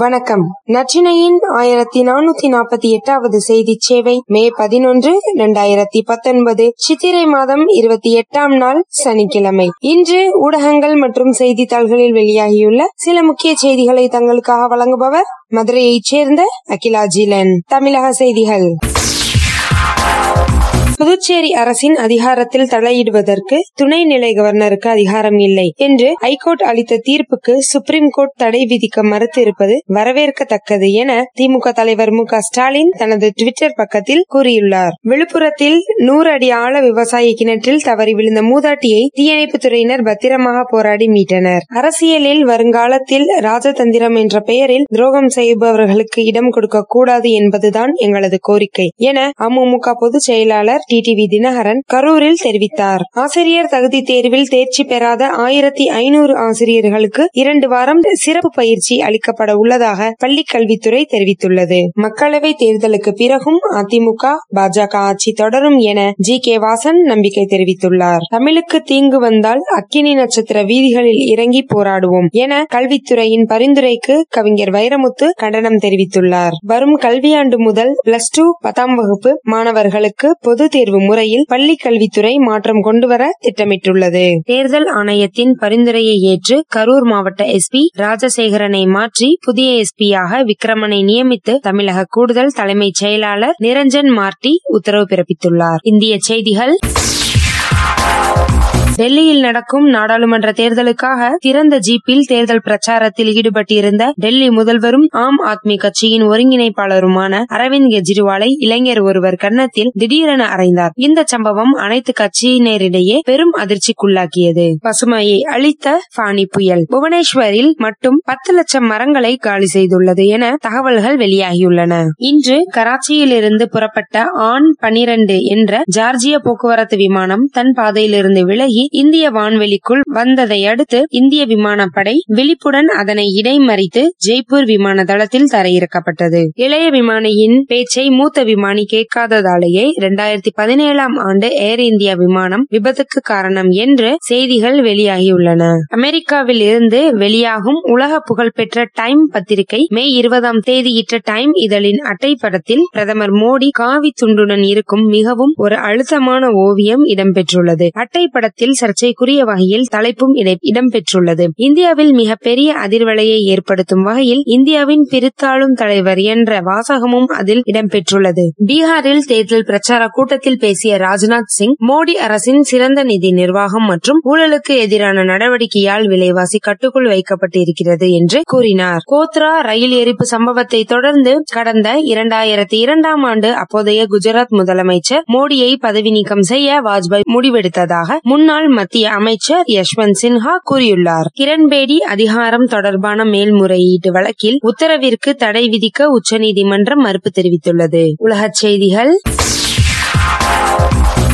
வணக்கம். நற்றினையின் ஆயிரத்தி நானூத்தி நாற்பத்தி எட்டாவது செய்தி சேவை மே பதினொன்று இரண்டாயிரத்தி பத்தொன்பது சித்திரை மாதம் இருபத்தி எட்டாம் நாள் சனிக்கிழமை. இன்று ஊடகங்கள் மற்றும் செய்தித்தாள்களில் வெளியாகியுள்ள சில முக்கிய செய்திகளை தங்களுக்காக வழங்குபவர் மதுரையைச் சேர்ந்த அகிலா ஜீலன் தமிழக செய்திகள். புதுச்சேரி அரசின் அதிகாரத்தில் தலையிடுவதற்கு துணைநிலை கவர்னருக்கு அதிகாரம் இல்லை என்று ஐகோர்ட் அளித்த தீர்ப்புக்கு சுப்ரீம் கோர்ட் தடை விதிக்க மறுத்து இருப்பது வரவேற்கத்தக்கது என திமுக தலைவர் மு ஸ்டாலின் தனது டுவிட்டர் பக்கத்தில் கூறியுள்ளார். விழுப்புரத்தில் நூறு அடி ஆழ விவசாய கிணற்றில் தவறி விழுந்த மூதாட்டியை தீயணைப்பு துறையினர் பத்திரமாக போராடி மீட்டனர். அரசியலில் வருங்காலத்தில் ராஜதந்திரம் என்ற பெயரில் துரோகம் செய்பவர்களுக்கு இடம் கொடுக்க கூடாது என்பதுதான் எங்களது கோரிக்கை என அமமுக பொதுச் செயலாளர் டிடிவி தினகரன் கரூரில் தெரிவித்தார். ஆசிரியர் தகுதி தேர்வில் தேர்ச்சி பெறாத ஆயிரத்தி ஐநூறு ஆசிரியர்களுக்கு இரண்டு வாரம் சிறப்பு பயிற்சி அளிக்கப்பட உள்ளதாக பள்ளிக் கல்வித்துறை தெரிவித்துள்ளது. மக்களவை தேர்தலுக்கு பிறகும் அதிமுக பாஜக ஆட்சி தொடரும் என ஜி. கே. வாசன் நம்பிக்கை தெரிவித்துள்ளார். தமிழுக்கு தீங்கு வந்தால் அக்கினி நட்சத்திர வீதிகளில் இறங்கி போராடுவோம் என கல்வித்துறையின் பரிந்துரைக்கு கவிஞர் வைரமுத்து கண்டனம் தெரிவித்துள்ளார். வரும் கல்வியாண்டு முதல் பிளஸ் டூ பத்தாம் வகுப்பு மாணவர்களுக்கு பொது தேர்வு முறையில் பள்ளி கல்வித்துறை மாற்றம் கொண்டுவர திட்டமிட்டுள்ளது. தேர்தல் ஆணையத்தின் பரிந்துரையை ஏற்று கரூர் மாவட்ட எஸ்பி ராஜசேகரனை மாற்றி புதிய எஸ்பியாக விக்ரமனை நியமித்து தமிழக கூடுதல் தலைமைச் செயலாளர் நிரஞ்சன் மார்டி உத்தரவு பிறப்பித்துள்ளார். இந்திய செய்திகள். டெல்லியில் நடக்கும் நாடாளுமன்ற தேர்தலுக்காக திறந்த ஜீப்பில் தேர்தல் பிரச்சாரத்தில் ஈடுபட்டிருந்த டெல்லி முதல்வரும் ஆம் ஆத்மி கட்சியின் ஒருங்கிணைப்பாளருமான அரவிந்த் கெஜ்ரிவாலை இளைஞர் ஒருவர் கன்னத்தில் திடீரென அறைந்தார். இந்த சம்பவம் அனைத்து கட்சியினரிடையே பெரும் அதிர்ச்சிக்குள்ளாக்கியது. பசுமையை அளித்த பானி புயல் புவனேஸ்வரில் மட்டும் பத்து லட்சம் மரங்களை காலி செய்துள்ளது என தகவல்கள் வெளியாகியுள்ளன. இன்று கராச்சியிலிருந்து புறப்பட்ட ஆண் பனிரண்டு என்ற ஜார்ஜிய போக்குவரத்து விமானம் தன் பாதையிலிருந்து விலகி இந்திய வான்வெளிக்குள் வந்ததை அடுத்து இந்திய விமானப்படை விழிப்புடன் அதனை இடைமறித்து ஜெய்ப்பூர் விமான தளத்தில் தரையிறக்கப்பட்டது. இளைய விமானியின் பேச்சை மூத்த விமானி கேட்காததாலேயே இரண்டாயிரத்தி பதினேழாம் ஆண்டு ஏர் இந்தியா விமானம் விபத்துக்கு காரணம் என்று செய்திகள் வெளியாகியுள்ளன. அமெரிக்காவில் இருந்து வெளியாகும் உலக புகழ்பெற்ற டைம் பத்திரிகை மே இருபதாம் தேதியிட்ட டைம் இதழின் அட்டைப்படத்தில் பிரதமர் மோடி காவி துண்டுடன் இருக்கும் மிகவும் ஒரு அழுத்தமான ஓவியம் இடம்பெற்றுள்ளது. அட்டைப்படத்தில் சர்ச்சைக்குரிய வகையில் தலைப்பும் இடம்பெற்றுள்ளது. இந்தியாவில் மிகப்பெரிய அதிர்வலையை ஏற்படுத்தும் வகையில் இந்தியாவின் பிரித்தாளும் தலைவர் என்ற வாசகமும் அதில் இடம்பெற்றுள்ளது. பீகாரில் தேர்தல் பிரச்சார கூட்டத்தில் பேசிய ராஜ்நாத் சிங் மோடி அரசின் சிறந்த நிதி நிர்வாகம் மற்றும் ஊழலுக்கு எதிரான நடவடிக்கையால் விலைவாசி கட்டுக்குள் வைக்கப்பட்டிருக்கிறது என்று கூறினார். கோத்ரா ரயில் எரிப்பு சம்பவத்தை தொடர்ந்து கடந்த இரண்டாயிரத்தி இரண்டாம் ஆண்டு அப்போதைய குஜராத் முதலமைச்சர் மோடியை பதவி நீக்கம் செய்ய வாஜ்பாய் முடிவெடுத்ததாக முன்னாள் மத்திய அமைச்சர் யஷ்வந்த் சின்ஹா கூறியுள்ளார். கிரண்பேடி அதிகாரம் தொடர்பான மேல்முறையீட்டு வழக்கில் உத்தரவிற்கு தடை விதிக்க உச்சநீதிமன்றம் மறுப்பு தெரிவித்துள்ளது. உலகச் செய்திகள்.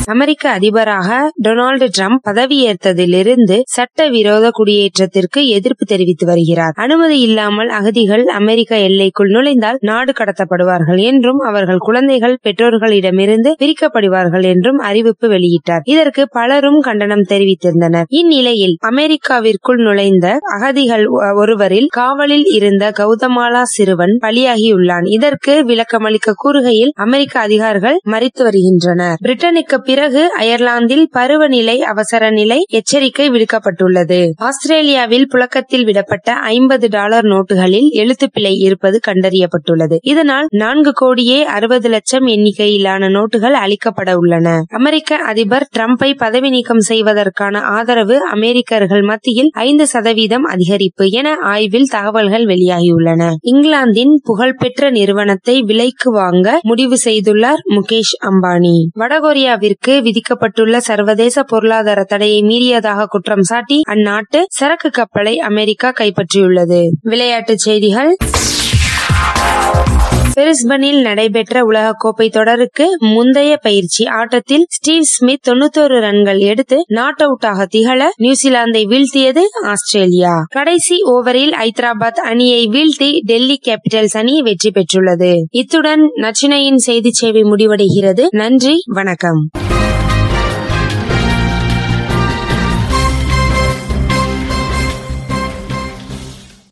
அமெரிக்க அதிபராக டொனால்டு டிரம்ப் பதவியேற்றதிலிருந்து சட்டவிரோத குடியேற்றத்திற்கு எதிர்ப்பு தெரிவித்து வருகிறார். அனுமதி இல்லாமல் அகதிகள் அமெரிக்க எல்லைக்குள் நுழைந்தால் நாடு கடத்தப்படுவார்கள் என்றும் அவர்கள் குழந்தைகள் பெற்றோர்களிடமிருந்து பிரிக்கப்படுவார்கள் என்றும் அறிவிப்பு வெளியிட்டார். இதற்கு பலரும் கண்டனம் தெரிவித்திருந்தனர். இந்நிலையில் அமெரிக்காவிற்குள் நுழைந்த அகதிகள் ஒருவரில் காவலில் இருந்த கௌதமாலா சிறுவன் பலியாகியுள்ளான். இதற்கு விளக்கமளிக்க கூறுகையில் அமெரிக்க அதிகாரிகள் மறித்து வருகின்றனர். பிரிட்டனுக்கு பிறகு அயர்லாந்தில் பருவநிலை அவசர நிலை எச்சரிக்கை விடுக்கப்பட்டுள்ளது. ஆஸ்திரேலியாவில் புழக்கத்தில் விடப்பட்ட ஐம்பது டாலர் நோட்டுகளில் எழுத்துப்பிழை இருப்பது கண்டறியப்பட்டுள்ளது. இதனால் நான்கு கோடியே அறுபது லட்சம் எண்ணிக்கையிலான நோட்டுகள் அளிக்கப்பட உள்ளன. அமெரிக்க அதிபர் டிரம்பை பதவி நீக்கம் செய்வதற்கான ஆதரவு அமெரிக்கர்கள் மத்தியில் ஐந்து சதவீதம் அதிகரிப்பு என ஆய்வில் தகவல்கள் வெளியாகியுள்ளன. இங்கிலாந்தின் புகழ்பெற்ற நிறுவனத்தை விலைக்கு வாங்க முடிவு செய்துள்ளார் முகேஷ் அம்பானி. வடகொரியாவிற்கு நாட்டிற்கு விதிக்கப்பட்டுள்ள சர்வதேச பொருளாதார தடையை மீறியதாக குற்றம் சாட்டி அந்நாட்டு சரக்கு கப்பலை அமெரிக்கா கைப்பற்றியுள்ளது. விளையாட்டுச் செய்திகள். பிரிஸ்பனில் நடைபெற்ற உலகக்கோப்பை தொடருக்கு முந்தைய பயிற்சி ஆட்டத்தில் ஸ்டீவ் ஸ்மித் தொண்ணூத்தோரு ரன்கள் எடுத்து நாட் அவுட்டாக திகழ நியூசிலாந்தை வீழ்த்தியது ஆஸ்திரேலியா. கடைசி ஓவரில் ஐதராபாத் அணியை வீழ்த்தி டெல்லி கேபிட்டல்ஸ் அணி வெற்றி பெற்றுள்ளது. இத்துடன் நச்சினையின் செய்தி சேவை முடிவடைகிறது. நன்றி வணக்கம்.